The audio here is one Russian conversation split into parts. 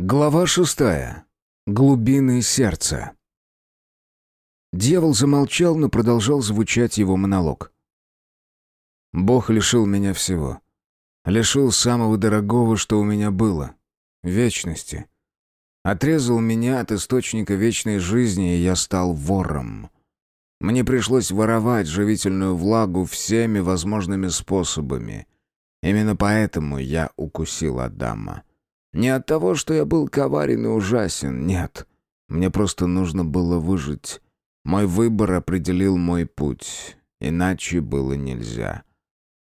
Глава шестая. Глубины сердца. Дьявол замолчал, но продолжал звучать его монолог. «Бог лишил меня всего. Лишил самого дорогого, что у меня было. Вечности. Отрезал меня от источника вечной жизни, и я стал вором. Мне пришлось воровать живительную влагу всеми возможными способами. Именно поэтому я укусил Адама». Не от того, что я был коварен и ужасен, нет. Мне просто нужно было выжить. Мой выбор определил мой путь. Иначе было нельзя.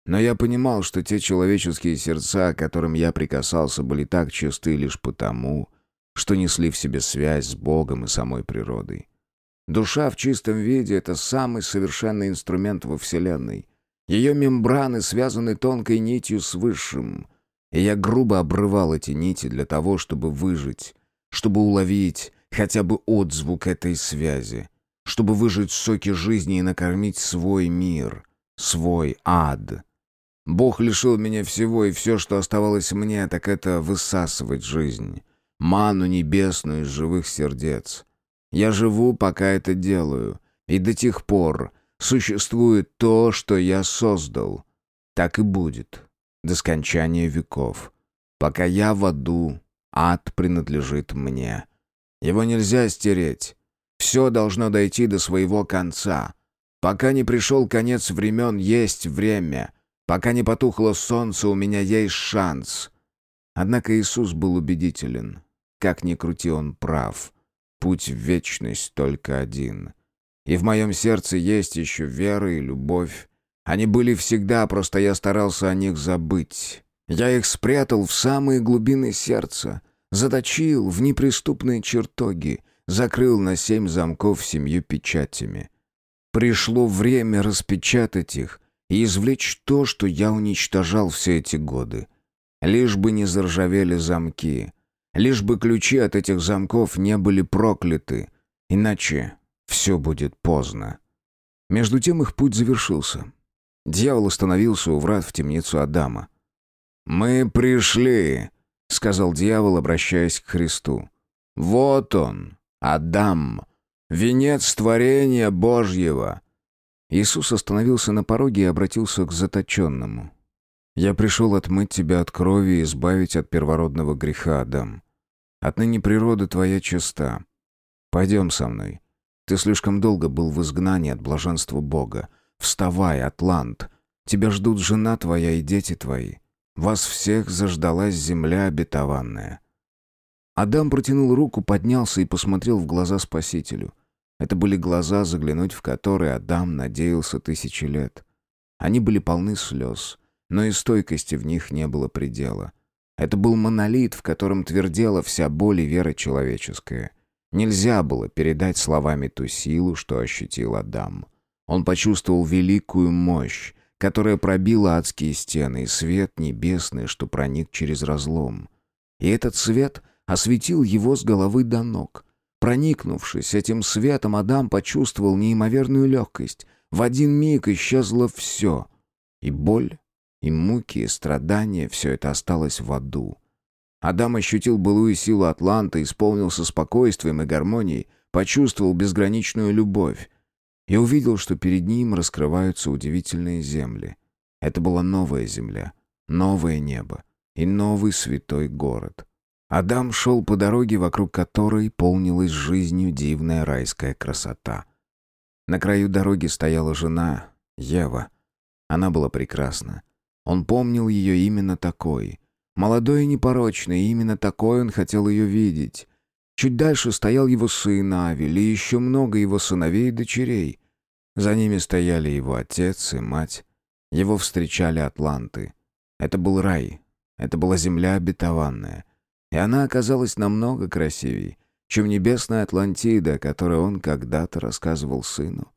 Но я понимал, что те человеческие сердца, к которым я прикасался, были так чисты лишь потому, что несли в себе связь с Богом и самой природой. Душа в чистом виде — это самый совершенный инструмент во Вселенной. Ее мембраны связаны тонкой нитью с Высшим — и я грубо обрывал эти нити для того, чтобы выжить, чтобы уловить хотя бы отзвук этой связи, чтобы выжить соки жизни и накормить свой мир, свой ад. Бог лишил меня всего, и все, что оставалось мне, так это высасывать жизнь, ману небесную из живых сердец. Я живу, пока это делаю, и до тех пор существует то, что я создал. Так и будет до скончания веков. Пока я в аду, ад принадлежит мне. Его нельзя стереть. Все должно дойти до своего конца. Пока не пришел конец времен, есть время. Пока не потухло солнце, у меня есть шанс. Однако Иисус был убедителен. Как ни крути, он прав. Путь в вечность только один. И в моем сердце есть еще вера и любовь. Они были всегда, просто я старался о них забыть. Я их спрятал в самые глубины сердца, заточил в неприступные чертоги, закрыл на семь замков семью печатями. Пришло время распечатать их и извлечь то, что я уничтожал все эти годы. Лишь бы не заржавели замки, лишь бы ключи от этих замков не были прокляты, иначе все будет поздно. Между тем их путь завершился. Дьявол остановился у врат в темницу Адама. «Мы пришли», — сказал дьявол, обращаясь к Христу. «Вот он, Адам, венец творения Божьего». Иисус остановился на пороге и обратился к заточенному. «Я пришел отмыть тебя от крови и избавить от первородного греха, Адам. Отныне природа твоя чиста. Пойдем со мной. Ты слишком долго был в изгнании от блаженства Бога. Вставай, Атлант. Тебя ждут жена твоя и дети твои. Вас всех заждалась земля обетованная». Адам протянул руку, поднялся и посмотрел в глаза Спасителю. Это были глаза, заглянуть в которые Адам надеялся тысячи лет. Они были полны слез, но и стойкости в них не было предела. Это был монолит, в котором твердела вся боль и вера человеческая. Нельзя было передать словами ту силу, что ощутил Адам. Он почувствовал великую мощь, которая пробила адские стены и свет небесный, что проник через разлом. И этот свет осветил его с головы до ног. Проникнувшись этим светом, Адам почувствовал неимоверную легкость. В один миг исчезло все. И боль, и муки, и страдания — все это осталось в аду. Адам ощутил былую силу Атланта, исполнился спокойствием и гармонией, почувствовал безграничную любовь. Я увидел, что перед ним раскрываются удивительные земли. Это была новая земля, новое небо и новый святой город. Адам шел по дороге, вокруг которой полнилась жизнью дивная райская красота. На краю дороги стояла жена, Ева. Она была прекрасна. Он помнил ее именно такой. Молодой и непорочной, именно такой он хотел ее видеть. Чуть дальше стоял его сын Авель и еще много его сыновей и дочерей. За ними стояли его отец и мать. Его встречали атланты. Это был рай. Это была земля обетованная. И она оказалась намного красивей, чем небесная Атлантида, о которой он когда-то рассказывал сыну.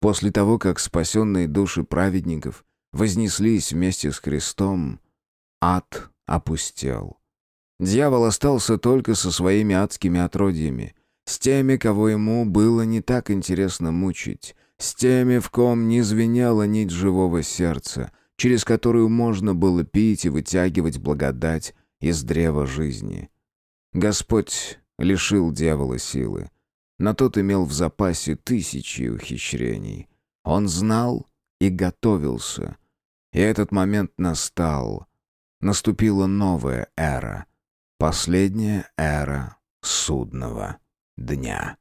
После того, как спасенные души праведников вознеслись вместе с Христом, ад опустел. Дьявол остался только со своими адскими отродьями, с теми, кого ему было не так интересно мучить, с теми, в ком не звенела нить живого сердца, через которую можно было пить и вытягивать благодать из древа жизни. Господь лишил дьявола силы, но тот имел в запасе тысячи ухищрений. Он знал и готовился. И этот момент настал. Наступила новая эра. Последняя эра судного дня.